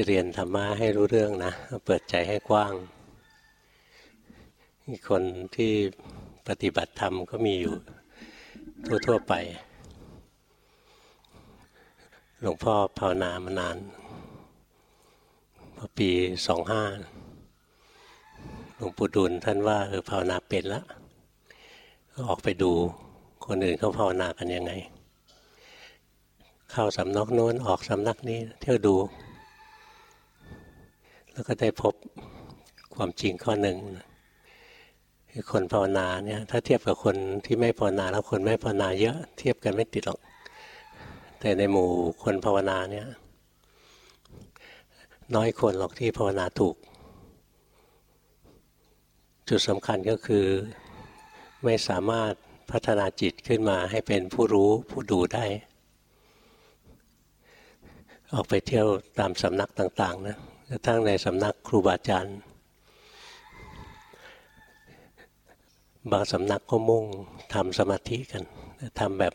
จะเรียนธรรมะให้รู้เรื่องนะ เปิดใจให้กว้าง คนที่ปฏิบัติธรรมก็มีอยู่ทั่วๆไป หลวงพ่อภาวนามานานพอปีสองห้าหลวงปู่ดูลท่านว่าเออภาวนาเป็นแล้วก็ออกไปดูคนอื่นเขาภาวนากันยังไง เข้าสำนักโน้นออกสำนักนี้เที่ยวดู แล้วก็ได้พบความจริงข้อหนึ่งคือคนภาวนาเนี่ยถ้าเทียบกับคนที่ไม่ภาวนาแล้วคนไม่ภาวนาเยอะเทียบกันไม่ติดหรอก แต่ในหมู่คนภาวนาเนี่ยน้อยคนหรอกที่ภาวนาถูก จุดสำคัญก็คือไม่สามารถพัฒนาจิตขึ้นมาให้เป็นผู้รู้ผู้ดูได้ ออกไปเที่ยวตามสำนักต่าง ๆ นะ กระทั้งในสำนักครูบาอาจารย์บางสำนักก็มุ่งทำสมาธิกันทำแบบ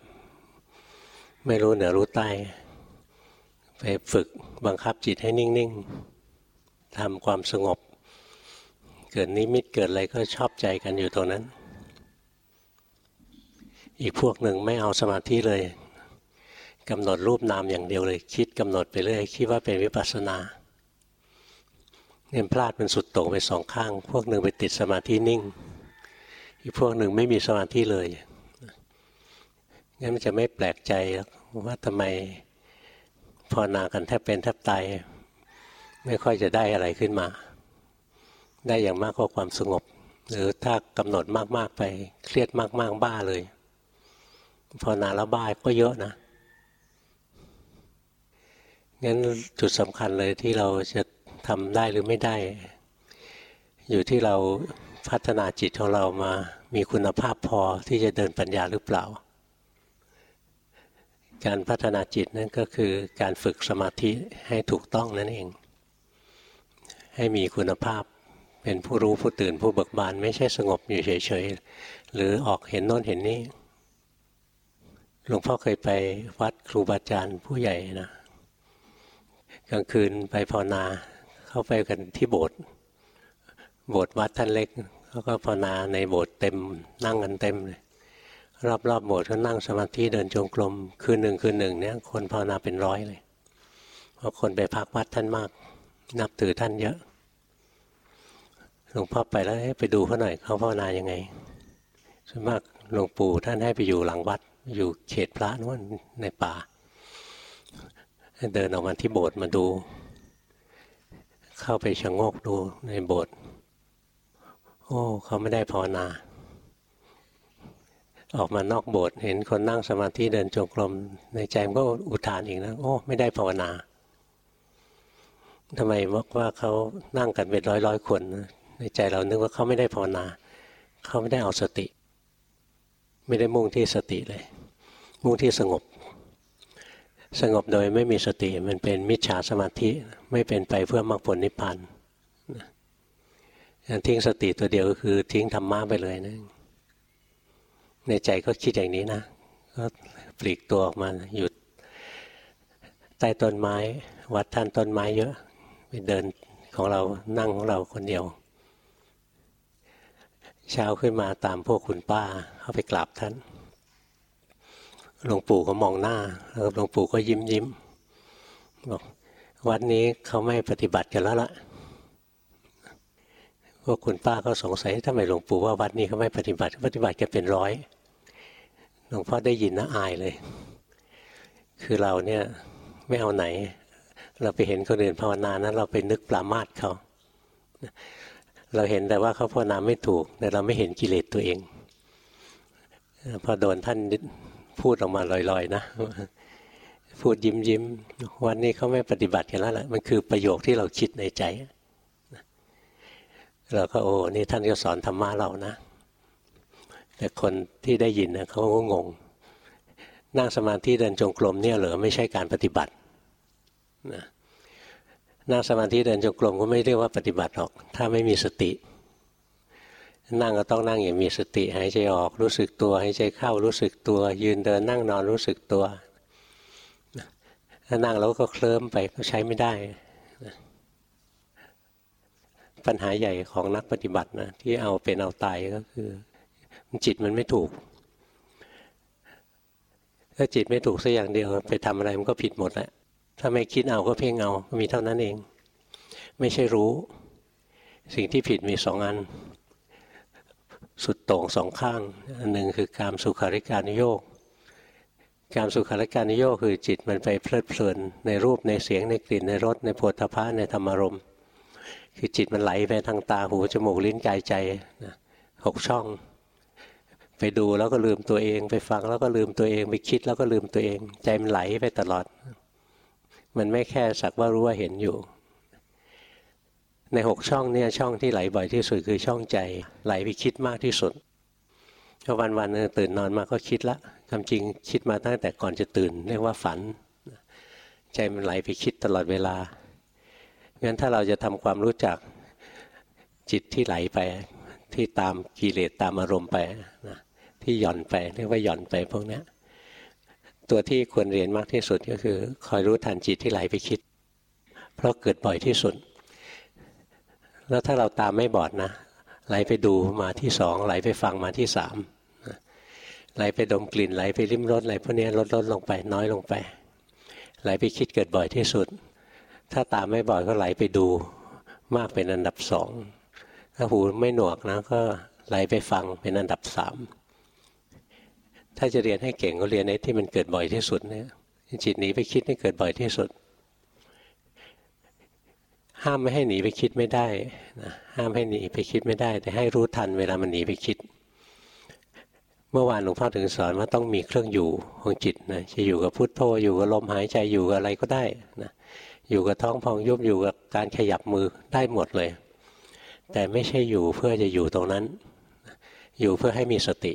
ไม่รู้เหนือรู้ใต้ ไปฝึกบังคับจิตให้นิ่ง ๆทำความสงบ เกิดนิมิตเกิดอะไรก็ชอบใจกันอยู่ตรงนั้น อีกพวกหนึ่งไม่เอาสมาธิเลยกำหนดรูปนามอย่างเดียวเลย คิดกำหนดไปเรื่อยคิดว่าเป็นวิปัสสนา เนี่ยพลาดเป็นสุดโต่งไปสองข้าง พวกหนึ่งไปติดสมาธินิ่ง อีกพวกหนึ่งไม่มีสมาธิเลยงั้นมันจะไม่แปลกใจว่าทำไมภาวนากันแทบเป็นแทบตายไม่ค่อยจะได้อะไรขึ้นมา ได้อย่างมากก็ความสงบ หรือถ้ากำหนดมาก ๆ ไปเครียดมาก ๆ บ้าเลยภาวนาแล้วบ้าก็เยอะนะงั้นจุดสำคัญเลยที่เราจะ ทำได้หรือไม่ได้ อยู่ที่เราพัฒนาจิตของเรามามีคุณภาพพอที่จะเดินปัญญาหรือเปล่า การพัฒนาจิตนั่นก็คือการฝึกสมาธิให้ถูกต้องนั่นเอง ให้มีคุณภาพเป็นผู้รู้ผู้ตื่นผู้เบิกบาน ไม่ใช่สงบอยู่เฉยๆ หรือออกเห็นโน้นเห็นนี้หลวงพ่อเคยไปวัดครูบาอาจารย์ผู้ใหญ่นะกลางคืนไปภาวนา เข้าไปกันที่โบสถ์โบสถ์วัดท่านเล็กเขาก็ภาวนาในโบสถ์เต็มนั่งกันเต็มเลยรอบๆโบสถ์ก็นั่งสมาธิเดินจงกรมคืนหนึ่งคืนหนึ่งเนี่ยคนภาวนาเป็นร้อยเลยเพราะคนไปพักวัดท่านมาก นับถือท่านเยอะหลวงพ่อไปแล้วไปดูเขาหน่อยเขาภาวนายังไงส่วนมากหลวงปู่ท่านให้ไปอยู่หลังวัด อยู่เขตพระนู้นในป่า เดินออกมาที่โบสถ์มาดู เข้าไปชะงกดูในโบสถ์โอ้ เขาไม่ได้ภาวนา ออกมานอกโบสถ์เห็นคนนั่งสมาธิเดินจงกรมในใจมันก็อุทานอีกนะโอ้ ไม่ได้ภาวนาทำไมบอกว่าเขานั่งกันเป็นร้อยร้อยคนในใจเรานึกว่าเขาไม่ได้ภาวนา เขาไม่ได้เอาสติ ไม่ได้มุ่งที่สติเลย มุ่งที่สงบ สงบโดยไม่มีสติมันเป็นมิจฉาสมาธิไม่เป็นไปเพื่อมรรคผลนิพพานทิ้งสติตัวเดียวก็คือทิ้งธรรมะไปเลยนะในใจก็คิดอย่างนี้นะก็ปลีกตัวออกมาหยุดใต้ต้นไม้ วัดท่านต้นไม้เยอะไปเดินของเรานั่งของเราคนเดียว เช้าขึ้นมาตามพวกคุณป้าเข้าไปกราบท่าน หลวงปู่ก็มองหน้าแล้วหลวงปู่ก็ยิ้มยิ้มบอกวัดนี้เขาไม่ปฏิบัติกันแล้วละ่ะพวกคุณป้าก็สงสัยทำไมหลวงปู่ว่าวัดนี้เขาไม่ปฏิบัติปฏิบัติกันเป็นร้อยหลวงพ่อได้ยินนะอายเลย คือเราเนี่ยไม่เอาไหน เราไปเห็นคนอื่นภาวนานะเราไปนึกปรามาสเขาเราเห็นแต่ว่าเขาภาวนาไม่ถูกแต่เราไม่เห็นกิเลสตัวเอง พอโดนท่าน พูดออกมาลอยๆ นะพูดยิ้มยิ้มวันนี้เขาไม่ปฏิบัติกันแล้วแหละมันคือประโยคที่เราคิดในใจเราก็โอ้นี่ท่านก็สอนธรรมะเรานะ แต่คนที่ได้ยินนะเขาก็งง นั่งสมาธิเดินจงกรมเนี่ยเหรอไม่ใช่การปฏิบัตินะนั่งสมาธิเดินจงกรมก็ไม่เรียกว่าปฏิบัติหรอก ถ้าไม่มีสติ นั่งก็ต้องนั่งอย่างมีสติหายใจออกรู้สึกตัวหายใจเข้ารู้สึกตัว ยืนเดินนั่งนอนรู้สึกตัวถ้านั่งแล้วก็เคลิ้มไปก็ใช้ไม่ได้ ปัญหาใหญ่ของนักปฏิบัตินะที่เอาเป็นเอาตายก็คือ จิตมันไม่ถูก ถ้าจิตไม่ถูกสักอย่างเดียวไปทำอะไรมันก็ผิดหมดแหละถ้าไม่คิดเอาก็เพ่งเอามีเท่านั้นเอง ไม่ใช่รู้ สิ่งที่ผิดมีสองอัน สุดโต่งสองข้างอันหนึ่งคือการสุขาริการนิโยกการสุขาริการนิโยกคือจิตมันไปเพลิดเพลินในรูปในเสียงในกลิ่นในรสในโผฏฐะในธรรมารมณ์คือจิตมันไหลไปทางตาหูจมูกลิ้นกายใจนะหกช่อง ไปดูแล้วก็ลืมตัวเอง ไปฟังแล้วก็ลืมตัวเอง ไปคิดแล้วก็ลืมตัวเอง ใจมันไหลไปตลอด มันไม่แค่สักว่ารู้ว่าเห็นอยู่ ในหกช่องเนี่ยช่องที่ไหลบ่อยที่สุดคือช่องใจไหลไปคิดมากที่สุดก็วันวันตื่นนอนมาก็คิดละควาจริงคิดมาตั้งแต่ก่อนจะตื่น เรียกว่าฝัน ใจมันไหลไปคิดตลอดเวลางั้นถ้าเราจะทำความรู้จักจิตที่ไหลไปที่ตามกิเลสตามอารมณ์ไปนะที่หย่อนไปเรียกว่าหย่อนไปพวกนี้ตัวที่ควรเรียนมากที่สุดก็คือ คอยรู้ทันจิตที่ไหลไปคิด เพราะเกิดบ่อยที่สุด แล้วถ้าเราตามไม่บอดนะไหลไปดูมาที่สองไหลไปฟังมาที่สามไหลไปดมกลิ่นไหลไปริมรสไหลพวกนี้ลดลดลงไปน้อยลงไป ไหลไปคิดเกิดบ่อยที่สุด ถ้าตามไม่บ่อยก็ไหลไปดูมากเป็นอันดับสองถ้าหูไม่หนวกนะก็ไหลไปฟังเป็นอันดับสามถ้าจะเรียนให้เก่งก็เรียนในที่มันเกิดบ่อยที่สุดเนี่ยจิตหนีไปคิดนี่เกิดบ่อยที่สุด ห้ามไม่ให้หนีไปคิดไม่ได้นะห้ามให้หนีไปคิดไม่ได้ แต่ให้รู้ทันเวลามันหนีไปคิด เมื่อวานหลวงพ่อถึงสอนว่าต้องมีเครื่องอยู่ของจิตนะจะอยู่กับพุทโธอยู่กับลมหายใจอยู่กับอะไรก็ได้นะอยู่กับท้องพองยุบอยู่กับการขยับมือได้หมดเลย แต่ไม่ใช่อยู่เพื่อจะอยู่ตรงนั้น อยู่เพื่อให้มีสติ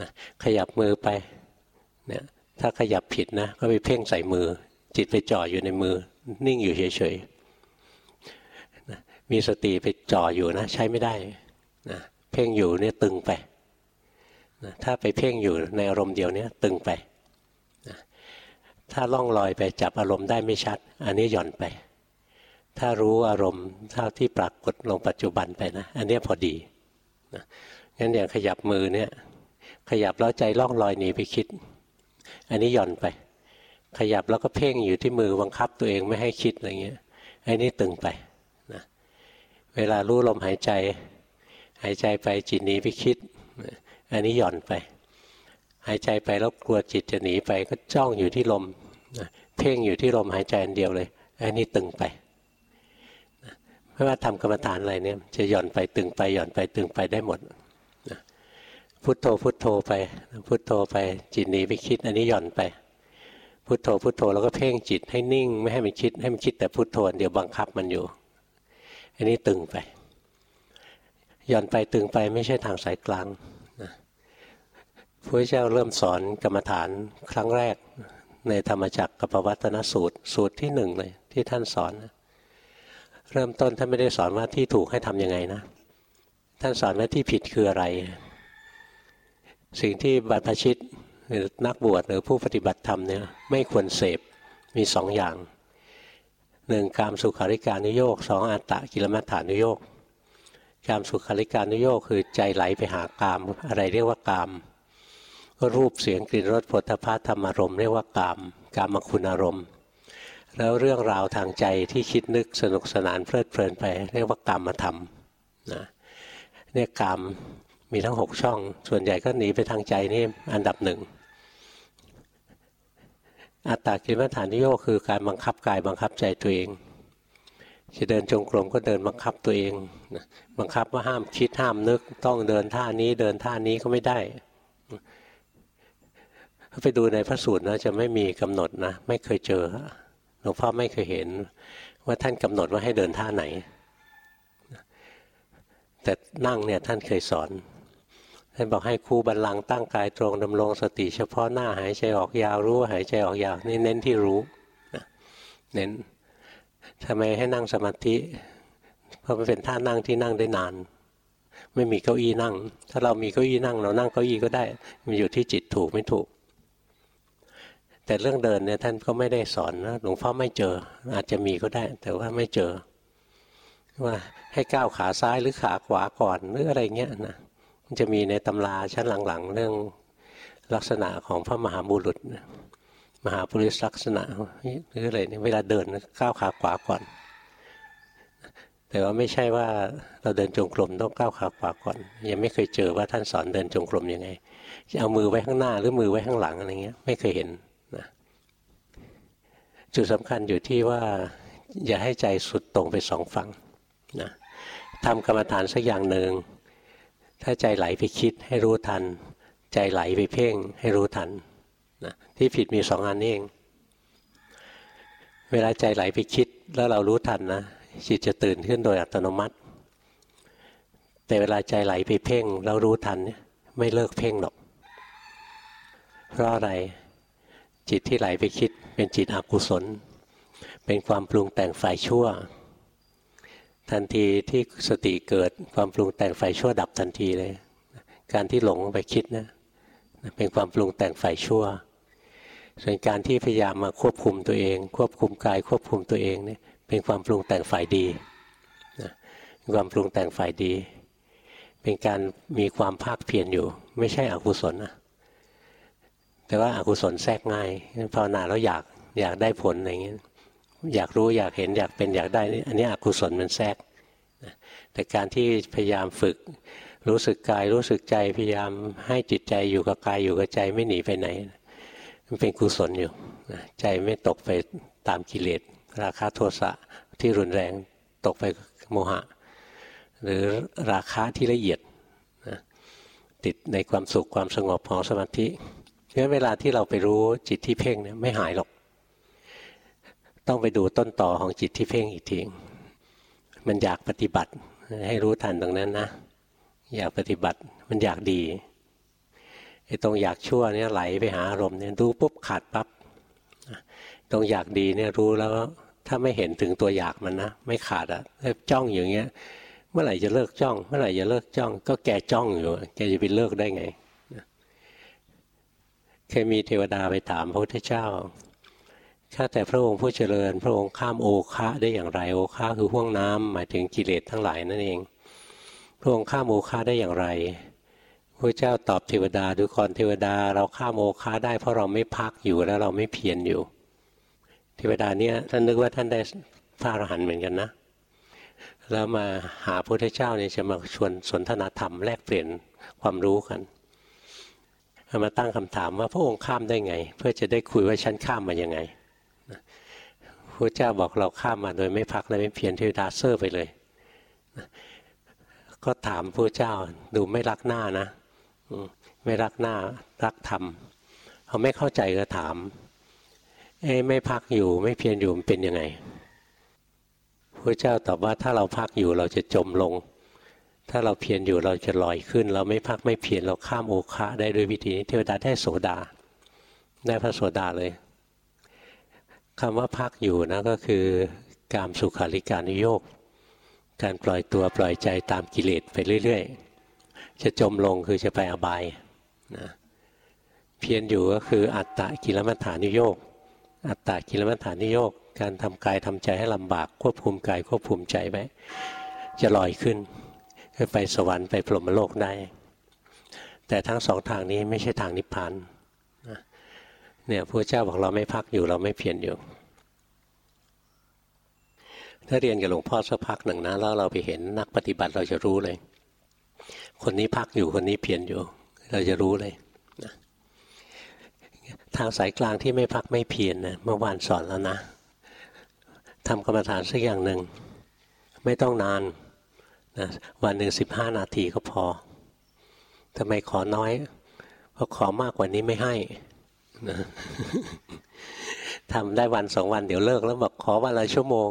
นะขยับมือไปเนี่ยถ้าขยับผิดนะก็ไปเพ่งใส่มือ จิตไปจ่ออยู่ในมือ นิ่งอยู่เฉยๆ มีสติไปจ่ออยู่นะ ใช้ไม่ได้นะเพ่งอยู่เนี่ยตึงไปนะถ้าไปเพ่งอยู่ในอารมณ์เดียวเนี่ยตึงไปถ้าล่องลอยไปจับอารมณ์ได้ไม่ชัด อันนี้หย่อนไป ถ้ารู้อารมณ์เท่าที่ปรากฏลงปัจจุบันไปนะอันนี้พอดีนะงั้นอย่างขยับมือเนี่ยขยับแล้วใจล่องลอยหนีไปคิด อันนี้หย่อนไป ขยับแล้วก็เพ่งอยู่ที่มือบังคับตัวเองไม่ให้คิดอะไรเงี้ยอันนี้ตึงไป เวลารู้ลมหายใจ หายใจไปจิตหนีไปคิด อันนี้หย่อนไป หายใจไปแล้วกลัวจิตจะหนีไปก็จ้องอยู่ที่ลมเพ่งอยู่ที่ลมหายใจอันเดียวเลย อันนี้ตึงไปไม่ว่าทำกรรมฐานอะไรเนี่ย จะหย่อนไปตึงไปหย่อนไปตึงไปได้หมดพุทโธพุทโธไป พุทโธไปจิตหนีไปคิด อันนี้หย่อนไป พุทโธพุทโธแล้วก็เพ่งจิตให้นิ่ง ไม่ให้มันคิดให้มันคิดแต่พุทโธเดี๋ยวบังคับมันอยู่ อันนี้ตึงไปย่อนไปตึงไปไม่ใช่ทางสายกลางพระเจ้าเริ่มสอนกรรมฐานครั้งแรกในธรรมจักรกับปวัตนสูตรสูตรที่หนึ่งเลย ที่ท่านสอนเริ่มต้นท่านไม่ได้สอนว่าที่ถูกให้ทำยังไงนะ ท่านสอนว่าที่ผิดคืออะไร สิ่งที่บัรพชิตหรือนักบวชหรือผู้ปฏิบัติธรรมเนี่ยไม่ควรเสพมีสองอย่าง หนึ่งการสุขาริการนุโยกสองอัตตะกิลมัฏฐานุโยกการสุขาริการนุโยกคือใจไหลไปหากาม อะไรเรียกว่ากาม ก็รูปเสียงกลิ่นรสผลพาธรรมารมณ์เรียกว่ากาม กามคุณอารมณ์ แล้วเรื่องราวทางใจที่คิดนึกสนุกสนานเพลิดเพลินไปเรียกว่ากามมาทำนะเนี่ยกามมีทั้งหกช่อง ส่วนใหญ่ก็หนีไปทางใจนี่อันดับหนึ่ง อัตตากิลมัฐานิโยคือการบังคับกายบังคับใจตัวเองจะเดินจงกรมก็เดินบังคับตัวเองบังคับว่าห้ามคิดห้ามนึก ต้องเดินท่านี้เดินท่านี้ก็ไม่ได้ไปดูในพระสูตรนะจะไม่มีกำหนดนะไม่เคยเจอหลวงพ่อไม่เคยเห็น ว่าท่านกำหนดว่าให้เดินท่าไหน แต่นั่งเนี่ยท่านเคยสอน ท่านบอกให้ครูบัลลังตั้งกายตรงดำรงสติเฉพาะหน้าหายใจออกยาวรู้หายใจออกยาวนี่เน้นที่รู้เน้นทำไมให้นั่งสมาธิเพราะมันเป็นท่านั่งที่นั่งได้นาน ไม่มีเก้าอี้นั่ง ถ้าเรามีเก้าอี้นั่ง เรานั่งเก้าอี้ก็ได้ มันอยู่ที่จิตถูกไม่ถูก แต่เรื่องเดินเนี่ยท่านก็ไม่ได้สอนนะหลวงพ่อไม่เจอ อาจจะมีก็ได้ แต่ว่าไม่เจอ ว่าให้ก้าวขาซ้ายหรือขาขวาก่อนหรืออะไรเงี้ยนะ จะมีในตำราชั้นหลังๆ เรื่องลักษณะของพระมหาบุรุษ มหาปุริสลักษณะหรืออะไรเนี่ยเวลาเดินก้าวขาขวาก่อน แต่ว่าไม่ใช่ว่าเราเดินจงกรมต้องก้าวขาขวาก่อน ยังไม่เคยเจอว่าท่านสอนเดินจงกรมยังไงจะเอามือไว้ข้างหน้าหรือมือไว้ข้างหลังอะไรเงี้ยไม่เคยเห็นนะจุดสำคัญอยู่ที่ว่าอย่าให้ใจสุดตรงไปสองฝั่งนะทำกรรมฐานสักอย่างหนึ่ง ถ้าใจไหลไปคิดให้รู้ทัน ใจไหลไปเพ่งให้รู้ทันนะที่ผิดมีสองอันนี้เอง เวลาใจไหลไปคิดแล้วเรารู้ทันนะจิตจะตื่นขึ้นโดยอัตโนมัติ แต่เวลาใจไหลไปเพ่งแล้วรู้ทันเนี่ยไม่เลิกเพ่งหรอก เพราะอะไรจิตที่ไหลไปคิดเป็นจิตอกุศล เป็นความปรุงแต่งฝ่ายชั่ว ทันทีที่สติเกิดความปรุงแต่งฝ่ายชั่วดับทันทีเลย การที่หลงไปคิดนะเป็นความปรุงแต่งฝ่ายชั่ว ส่วนการที่พยายามมาควบคุมตัวเอง ควบคุมกายควบคุมตัวเองเนี่ยเป็นความปรุงแต่งฝ่ายดีนะความปรุงแต่งฝ่ายดี เป็นการมีความภาคเพียรอยู่ ไม่ใช่อกุศลนะแต่ว่าอากุศลแทรกง่ายภาวนาแล้วอยากอยากได้ผลอะไรเงี้ย อยากรู้อยากเห็นอยากเป็นอยากได้ อันนี้อกุศลมันแทรกแต่การที่พยายามฝึกรู้สึกกายรู้สึกใจพยายามให้จิตใจอยู่กับกายอยู่กับใจไม่หนีไปไหน มันเป็นกุศลอยู่ใจไม่ตกไปตามกิเลสราคะโทสะที่รุนแรงตกไปโมหะ หรือราคะที่ละเอียดนะติดในความสุขความสงบของสมาธิเพราะเวลาที่เราไปรู้จิตที่เพ่งเนี่ยไม่หายหรอก ต้องไปดูต้นต่อของจิตที่เพ่งอีกทีมันอยากปฏิบัติให้รู้ทันตรงนั้นนะ อยากปฏิบัติมันอยากดีไอ้ตรงอยากชั่วเนี่ยไหลไปหาอารมณ์เนี่ยดูปุ๊บขาดปับ๊บตรงอยากดีเนี่ยรู้แล้วถ้าไม่เห็นถึงตัวอยากมันนะไม่ขาดอะจ้องอย่างเงี้ย เมื่อไหร่จะเลิกจ้อง เมื่อไหร่จะเลิกจ้อง ก็แกจ้องอยู่ แกจะไปเลิกได้ไงเคยมีเทวดาไปถามพระพุทธเจ้า ข้าแต่พระองค์ผู้เจริญ พระองค์ข้ามโอคะได้อย่างไรโอคะคือห่วงน้ำหมายถึงกิเลสทั้งหลายนั่นเอง พระองค์ข้ามโอคะได้อย่างไรพระเจ้าตอบเทวดาดูก่อนเทวดา เราข้ามโอคะได้เพราะเราไม่พักอยู่แล้วเราไม่เพียรอยู่ เทวดาเนี่ยท่านนึกว่าท่านได้พระอรหันต์เหมือนกันนะ แล้วมาหาพระพุทธเจ้าเนี่ยจะมาชวนสนทนาธรรมแลกเปลี่ยนความรู้กันมาตั้งคำถามว่าพระองค์ข้ามได้ไง เพื่อจะได้คุยว่าฉันข้ามมายังไง พระเจ้าบอกเราข้ามมาโดยไม่พักและไม่เพียรเทวดาเซอร์ไปเลย ก็ถามพระเจ้าดูไม่รักหน้านะไม่รักหน้ารักธรรมเขาไม่เข้าใจก็ถามเอ้ไม่พักอยู่ไม่เพียรอยู่มันเป็นยังไงพระเจ้าตอบว่าถ้าเราพักอยู่เราจะจมลง ถ้าเราเพียรอยู่เราจะลอยขึ้น เราไม่พักไม่เพียรเราข้ามโอคะได้ด้วยวิธีนี้เทวดาได้โสดา ได้พระโสดาเลย คำว่าพักอยู่นะก็คือการสุขาริการนิโยกการปล่อยตัวปล่อยใจตามกิเลสไปเรื่อย ๆ จะจมลงคือจะไปอบายนะเพียรอยู่ก็คืออัตตะกิลมัฏฐานิโยกอัตตะกิลมัฏฐานิโยกการทำกายทำใจให้ลำบากควบคุมกายควบคุมใจไว้จะลอยขึ้นไปสวรรค์ไปพรหมโลกได้ แต่ทั้งสองทางนี้ไม่ใช่ทางนิพพานเเนี่ยพระเจ้าบอกเราไม่พักอยู่เราไม่เพียรอยู่ ถ้าเรียนกับหลวงพ่อสักพักหนึ่งนะแล้วเราไปเห็นนักปฏิบัติเราจะรู้เลย คนนี้พักอยู่คนนี้เพียรอยู่ เราจะรู้เลยนะทางสายกลางที่ไม่พักไม่เพียรนะเมื่อวานสอนแล้วนะทำกรรมฐานสักอย่างหนึ่งไม่ต้องนานนะวันหนึ่งสิบห้านาทีก็พอทำไมขอน้อยเพราะขอมากกว่านี้ไม่ให้ นะทำได้วันสองวันเดี๋ยวเลิกแล้วบอกขอวันละชั่วโมง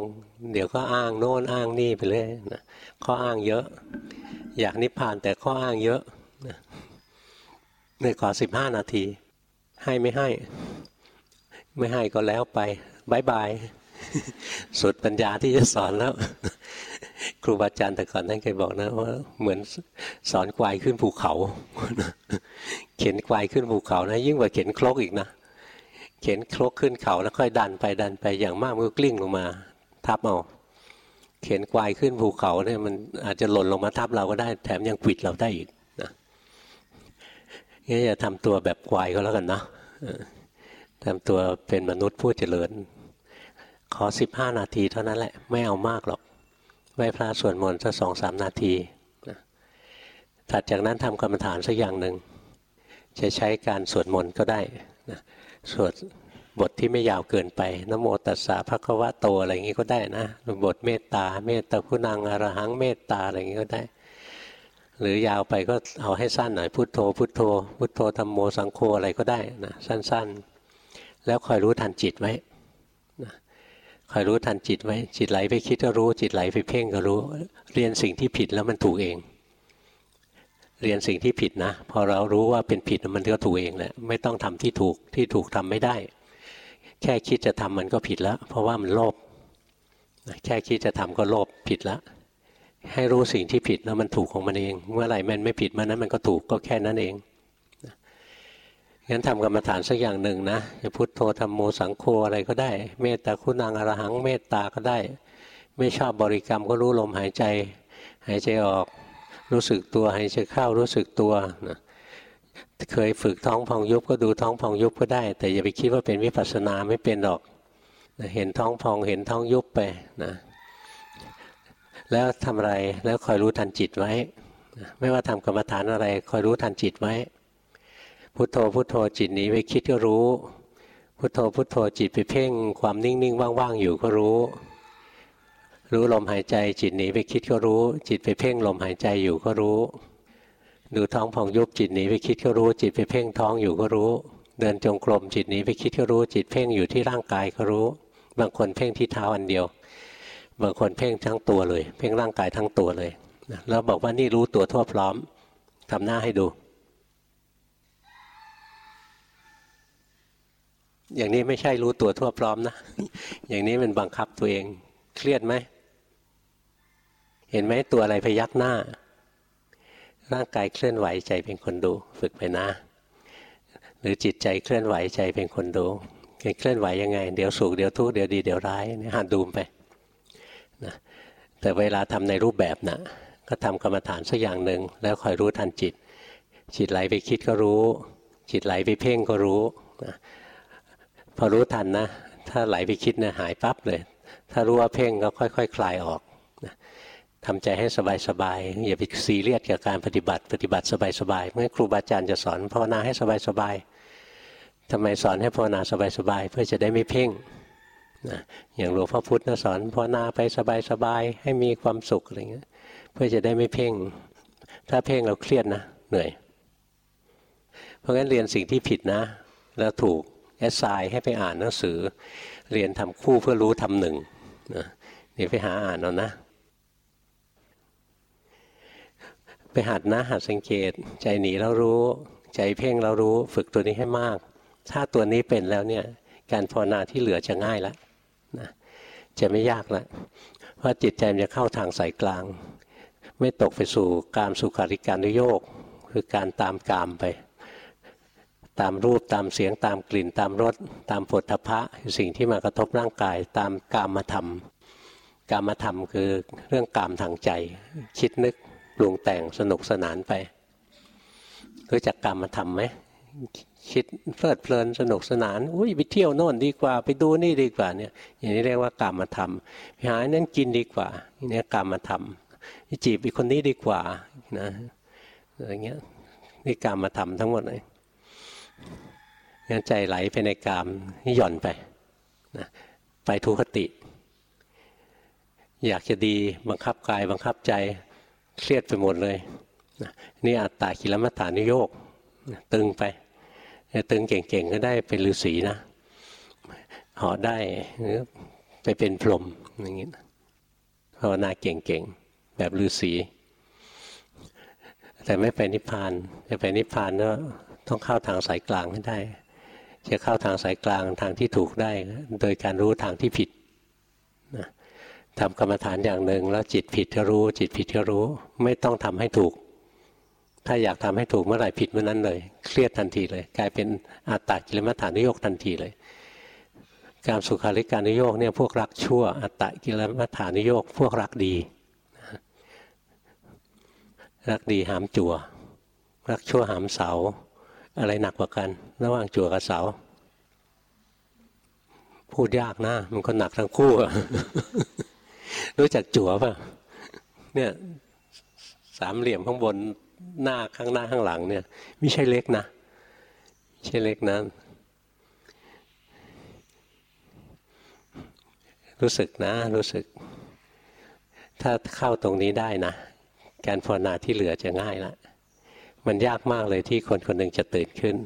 เดี๋ยวก็อ้างโน่นอ้างนี่ไปเรื่อยนะข้ออ้างเยอะ อยากนิพพานแต่ข้ออ้างเยอะเลยขอสิบห้านาที ให้ไม่ให้ ไม่ให้ก็แล้วไปบายบาย สุดปัญญาที่จะสอนแล้ว ครูบาอาจารย์แต่ก่อนท่านเคยบอกนะว่าเหมือนสอนควายขึ้นภูเขา เข็นควายขึ้นภูเขานะ ยิ่งกว่าเข็นคลกอีกนะเข็นครกขึ้นเขาแล้วค่อยดันไปดันไปอย่างมากมันก็กลิ้งลงมา ทับเอาเข็นควายขึ้นภูเขาเนี่ยมันอาจจะหล่นลงมาทับเราก็ได้ แถมยังขิดเราได้อีกนะงั้นอย่าทำตัวแบบควายก็แล้วกันนะทำตัวเป็นมนุษย์ผู้เจริญ ขอสิบห้านาทีเท่านั้นแหละไม่เอามากหรอกไหว้พระสวดมนต์สักสองสามนาทีถัดจากนั้นทำกรรมฐานสักอย่างหนึ่ง จะใช้การสวดมนต์ก็ได้นะสวดบทที่ไม่ยาวเกินไปนโมตัสสะภะคะวะโตอะไรอย่างนี้ก็ได้นะบทเมตตา เมตตาคุณังอรหังเมตตาอะไรอย่างนี้ก็ได้ หรือยาวไปก็เอาให้สั้นหน่อยพุทโธ พุทโธ พุทโธธรรมโมสังโฆอะไรก็ได้นะสั้นๆ แล้วคอยรู้ทันจิตไว้ คอยรู้ทันจิตไว้ จิตไหลไปคิดก็รู้ จิตไหลไปเพ่งก็รู้ เรียนสิ่งที่ผิดแล้วมันถูกเอง เรียนสิ่งที่ผิดนะ พอเรารู้ว่าเป็นผิดมันก็ถูกเองแหละ ไม่ต้องทำที่ถูก ที่ถูกทำไม่ได้ แค่คิดจะทำมันก็ผิดแล้ว เพราะว่ามันโลภ แค่คิดจะทำก็โลภผิดแล้ว ให้รู้สิ่งที่ผิดแล้วมันถูกของมันเอง เมื่อไหร่มันไม่ผิดมันนั้นมันก็ถูกก็แค่นั้นเอง งั้นทำกรรมฐานสักอย่างหนึ่งนะจะพุทโธธรรมโมสังโฆอะไรก็ได้ เมตตาคุณังอรหังเมตตาก็ได้ ไม่ชอบบริกรรมก็รู้ลมหายใจ หายใจออกรู้สึกตัวหายใจเข้ารู้สึกตัวนะเคยฝึกท้องพองยุบก็ดูท้องพองยุบก็ได้ แต่อย่าไปคิดว่าเป็นวิปัสสนาไม่เป็นหรอกนะเห็นท้องพองเห็นท้องยุบไปนะแล้วทำอะไรแล้วคอยรู้ทันจิตไว้ ไม่ว่าทำกรรมฐานอะไรคอยรู้ทันจิตไว้ พุโทโธพุโทโธจิตหนีไปคิดก็รู้ พุโทโธพุโทโธจิตไปเพ่งความนิ่งๆว่างๆอยู่ก็รู้ รู้ลมหายใจจิตหนีไปคิดก็รู้ จิตไปเพ่งลมหายใจอยู่ก็รู้ ดูท้องผ่องยุบจิตหนีไปคิดก็รู้ จิตไปเพ่งท้องอยู่ก็รู้ เดินจงกรมจิตหนีไปคิดก็รู้ จิตเพ่งอยู่ที่ร่างกายก็รู้ บางคนเพ่งที่เท้าอันเดียว บางคนเพ่งทั้งตัวเลย เพ่งร่างกายทั้งตัวเลยแล้วบอกว่านี่รู้ตัวทั่วพร้อมทำหน้าให้ดู อย่างนี้ไม่ใช่รู้ตัวทั่วพร้อมนะ อย่างนี้มันบังคับตัวเอง เครียดไหม เห็นไหมตัวอะไรพยักหน้า ร่างกายเคลื่อนไหวใจเป็นคนดู ฝึกไปนะ หรือจิตใจเคลื่อนไหวใจเป็นคนดูเคลื่อนไหวยังไง เดี๋ยวสุขเดี๋ยวทุกข์เดี๋ยวดีเดี๋ยวร้ายนี่หัดดูไปนะแต่เวลาทำในรูปแบบนะก็ทำกรรมฐานสักอย่างหนึ่งแล้วคอยรู้ทันจิต จิตไหลไปคิดก็รู้ จิตไหลไปเพ่งก็รู้นะ พอรู้ทันนะ ถ้าไหลไปคิดนะหายปั๊บเลย ถ้ารู้ว่าเพ่งก็ค่อยๆคคลายออกทำใจให้สบายๆอย่าไปซีเรียสกับการปฏิบัติ ปฏิบัติสบายๆเมื่อครูบาอาจารย์จะสอนภาวนาให้สบายๆทำไมสอนให้ภาวนาสบายๆเพื่อจะได้ไม่เพ่งนะอย่างหลวงพ่อพุธนะสอนภาวนาไปสบายๆให้มีความสุขอะไรเงี้ยเพื่อจะได้ไม่เพ่ง ถ้าเพ่งเราเครียดนะเหนื่อย เพราะงั้นเรียนสิ่งที่ผิดนะ แล้วถูก แอสไซน์ให้ไปอ่านหนังสือ เรียนทำคู่เพื่อรู้ทำหนึ่งนะนี่ไปหาอ่านเอานะ ไปหัดนะหัดสังเกต ใจหนีแล้วรู้ ใจเพ่งแล้วรู้ ฝึกตัวนี้ให้มาก ถ้าตัวนี้เป็นแล้วเนี่ยการภาวนาที่เหลือจะง่ายแล้วนะจะไม่ยากแล้วเพราะจิตใจมันจะเข้าทางสายกลาง ไม่ตกไปสู่การสุขาริการุโยกคือการตามกามไป ตามรูปตามเสียงตามกลิ่นตามรสตามผลทพะสิ่งที่มากระทบร่างกาย ตามกามมาทำกามมาทำคือเรื่องกามทางใจ คิดนึกปรุงแต่งสนุกสนานไปรู้จักกรรมมาทำไหมคิดเพลิดเพลินสนุกสนานอุ้ยไปเที่ยวโน่นดีกว่า ไปดูนี่ดีกว่าเนี่ย อย่างนี้เรียกว่ากรรมมาทำไปหานั้นกินดีกว่าเนี่กรรมมาทำจีบอีกคนนี้ดีกว่านะอะไรเงี้ยนี่กรรมมาทำทั้งหมดเลย งั้นใจไหลไปในกรรมนี่หย่อนไปนะไปทุคติ อยากจะดีบังคับกายบังคับใจเครียดไปหมดเลยนี่อัตตากิลมัฏฐานิโยกตึงไปตึงเก่งๆก็ได้เป็นฤาษีนะหอได้หรือไปเป็นพรหมอย่างนี้ภาวนาเก่งๆแบบฤาษีแต่ไม่ไปนิพพานจะไปนิพพานก็ ต้องเข้าทางสายกลางให้ได้ จะเข้าทางสายกลางทางที่ถูกได้ โดยการรู้ทางที่ผิดนะทำกรรมฐานอย่างหนึ่งแล้วจิตผิดก็รู้ จิตผิดก็รู้ ไม่ต้องทำให้ถูก ถ้าอยากทำให้ถูกเมื่อไหร่ผิดเมื่อนั้นเลย เครียดทันทีเลย กลายเป็นอัตตกิลมัฏฐานุโยกทันทีเลย การสุขาริการนุโยกเนี่ยพวกรักชั่ว อัตตกิลมัฏฐานุโยกพวกรักดีรักดีหามจั่วรักชั่วหามเสา อะไรหนักกว่ากัน ระหว่างจั่วกับเสา พูดยากนะ มันก็หนักทั้งคู่ รู้จักจั่วป่ะ เนี่ย สามเหลี่ยมข้างบนหน้าข้างหน้าข้างหลังเนี่ย ไม่ใช่เล็กนะไม่ใช่เล็กนะ รู้สึกนะ รู้สึก ถ้าเข้าตรงนี้ได้นะ การภาวนาที่เหลือจะง่ายละ มันยากมากเลยที่คนคนหนึ่งจะตื่นขึ้น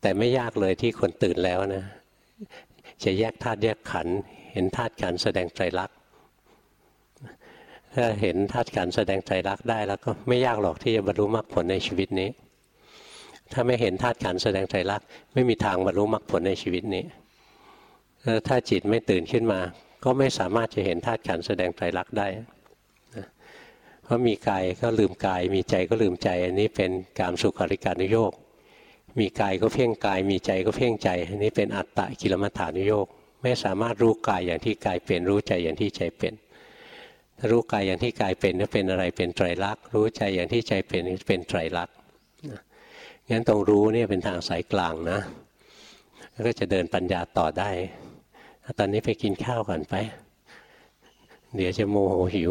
แต่ไม่ยากเลยที่คนตื่นแล้วนะ จะแยกธาตุแยกขันเห็นธาตุขันแสดงไตรลักษณ์ถ้าเห็นธาตุขันแสดงใจรักได้แล้วก็ไม่ยากหรอกที่จะบรรลุมรรคผลในชีวิตนี้ ถ้าไม่เห็นธาตุขันแสดงใจรักไม่มีทางบรรลุมรรคผลในชีวิตนี้ถ้าจิตไม่ตื่นขึ้นมา ก็ไม่สามารถจะเห็นธาตุขันแสดงใจรักได้ เพราะมีกายก็ลืมกาย มีใจก็ลืมใจ อันนี้เป็นกามสุขาริการนุโยกมีกายก็เพ่งกาย มีใจก็เพ่งใจ อันนี้เป็นอัตตะกิลมัฐานุโยกไม่สามารถรู้กายอย่างที่กายเป็นรู้ใจอย่างที่ใจเป็นรู้กายอย่างที่กายเป็นก็เป็นอะไรเป็นไตรลักษณ์รู้ใจอย่างที่ใจเป็นเป็นไตรลักษณ์งั้นตรงรู้เนี่ยเป็นทางสายกลางนะแล้วก็จะเดินปัญญาต่อได้ ตอนนี้ไปกินข้าวก่อนไป เดี๋ยวจะโมโหหิว